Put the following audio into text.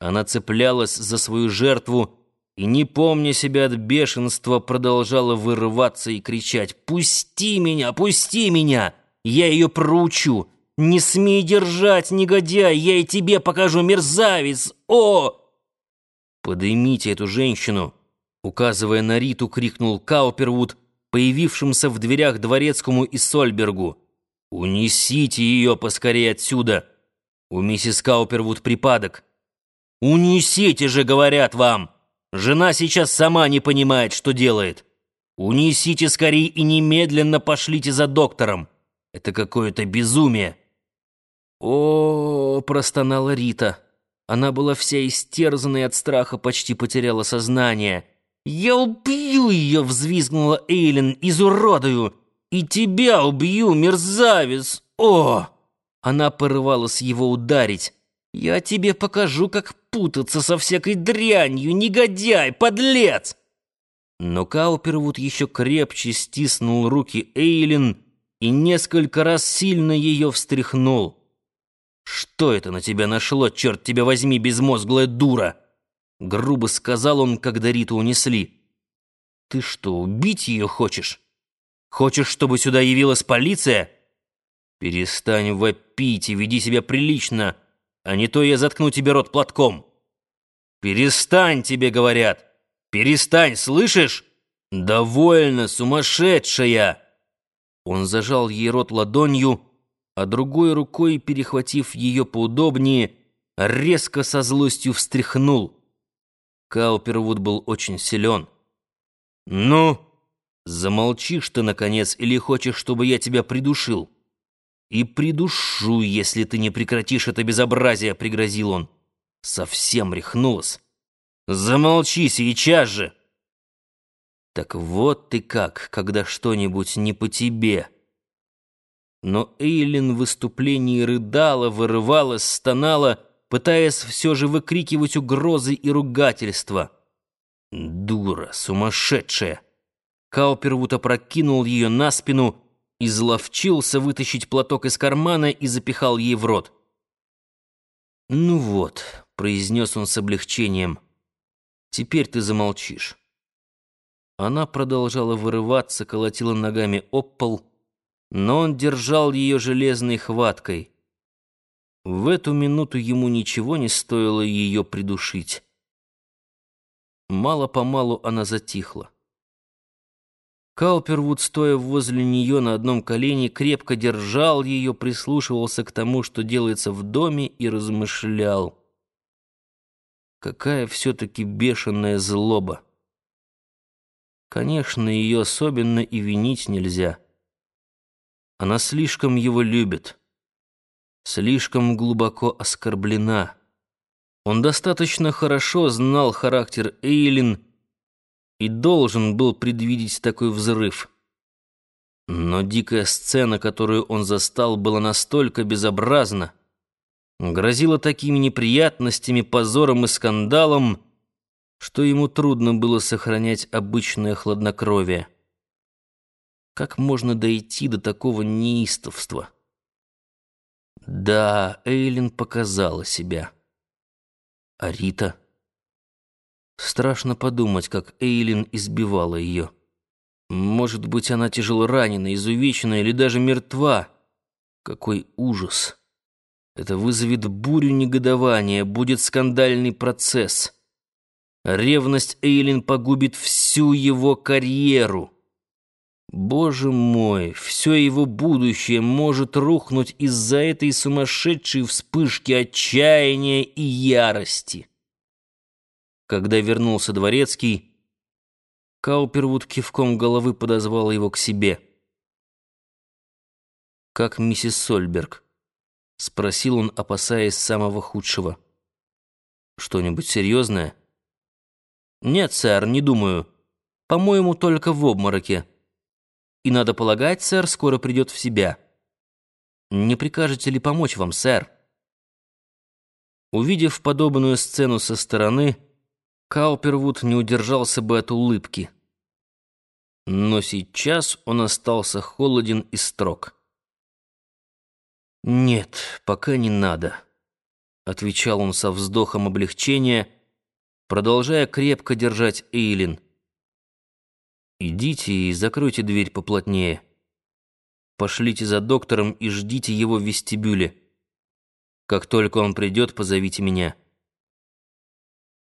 Она цеплялась за свою жертву и, не помня себя от бешенства, продолжала вырываться и кричать «Пусти меня! Пусти меня! Я ее проучу! Не смей держать, негодяй! Я и тебе покажу, мерзавец! О!» «Подымите эту женщину!» Указывая на Риту, крикнул Каупервуд, появившимся в дверях дворецкому и Сольбергу. «Унесите ее поскорее отсюда! У миссис Каупервуд припадок!» «Унесите же, говорят вам! Жена сейчас сама не понимает, что делает. Унесите скорее и немедленно пошлите за доктором. Это какое-то безумие!» «О, простонала Рита. Она была вся истерзанная от страха, почти потеряла сознание. «Я убью ее!» — взвизгнула Эйлин. «Изуродую! И тебя убью, мерзавец! О!» Она порывалась его ударить. «Я тебе покажу, как путаться со всякой дрянью, негодяй, подлец!» Но Каупервуд еще крепче стиснул руки Эйлин и несколько раз сильно ее встряхнул. «Что это на тебя нашло, черт тебя возьми, безмозглая дура?» Грубо сказал он, когда Риту унесли. «Ты что, убить ее хочешь? Хочешь, чтобы сюда явилась полиция?» «Перестань вопить и веди себя прилично, а не то я заткну тебе рот платком». «Перестань, тебе говорят! Перестань, слышишь? Довольно, сумасшедшая!» Он зажал ей рот ладонью, а другой рукой, перехватив ее поудобнее, резко со злостью встряхнул. Каупервуд был очень силен. «Ну, замолчишь ты, наконец, или хочешь, чтобы я тебя придушил?» «И придушу, если ты не прекратишь это безобразие», — пригрозил он. Совсем рехнулась. «Замолчи сейчас же!» «Так вот ты как, когда что-нибудь не по тебе!» Но Эйлин в выступлении рыдала, вырывалась, стонала, пытаясь все же выкрикивать угрозы и ругательства. «Дура, сумасшедшая!» Каупервуд опрокинул ее на спину, изловчился вытащить платок из кармана и запихал ей в рот. «Ну вот», — произнес он с облегчением, — «теперь ты замолчишь». Она продолжала вырываться, колотила ногами об пол, но он держал ее железной хваткой. В эту минуту ему ничего не стоило ее придушить. Мало-помалу она затихла. Каупервуд, стоя возле нее на одном колене, крепко держал ее, прислушивался к тому, что делается в доме, и размышлял. Какая все-таки бешеная злоба! Конечно, ее особенно и винить нельзя. Она слишком его любит, слишком глубоко оскорблена. Он достаточно хорошо знал характер Эйлин, и должен был предвидеть такой взрыв. Но дикая сцена, которую он застал, была настолько безобразна, грозила такими неприятностями, позором и скандалом, что ему трудно было сохранять обычное хладнокровие. Как можно дойти до такого неистовства? Да, Эйлин показала себя. А Рита... Страшно подумать, как Эйлин избивала ее. Может быть, она тяжело ранена, изувечена или даже мертва. Какой ужас! Это вызовет бурю негодования, будет скандальный процесс. Ревность Эйлин погубит всю его карьеру. Боже мой, все его будущее может рухнуть из-за этой сумасшедшей вспышки отчаяния и ярости. Когда вернулся дворецкий, Каупервуд кивком головы подозвал его к себе. «Как миссис Сольберг?» — спросил он, опасаясь самого худшего. «Что-нибудь серьезное?» «Нет, сэр, не думаю. По-моему, только в обмороке. И, надо полагать, сэр, скоро придет в себя. Не прикажете ли помочь вам, сэр?» Увидев подобную сцену со стороны, Каупервуд не удержался бы от улыбки. Но сейчас он остался холоден и строг. «Нет, пока не надо. отвечал он со вздохом облегчения, продолжая крепко держать Эйлин. «Идите и закройте дверь поплотнее. Пошлите за доктором и ждите его в вестибюле. Как только он придет, позовите меня».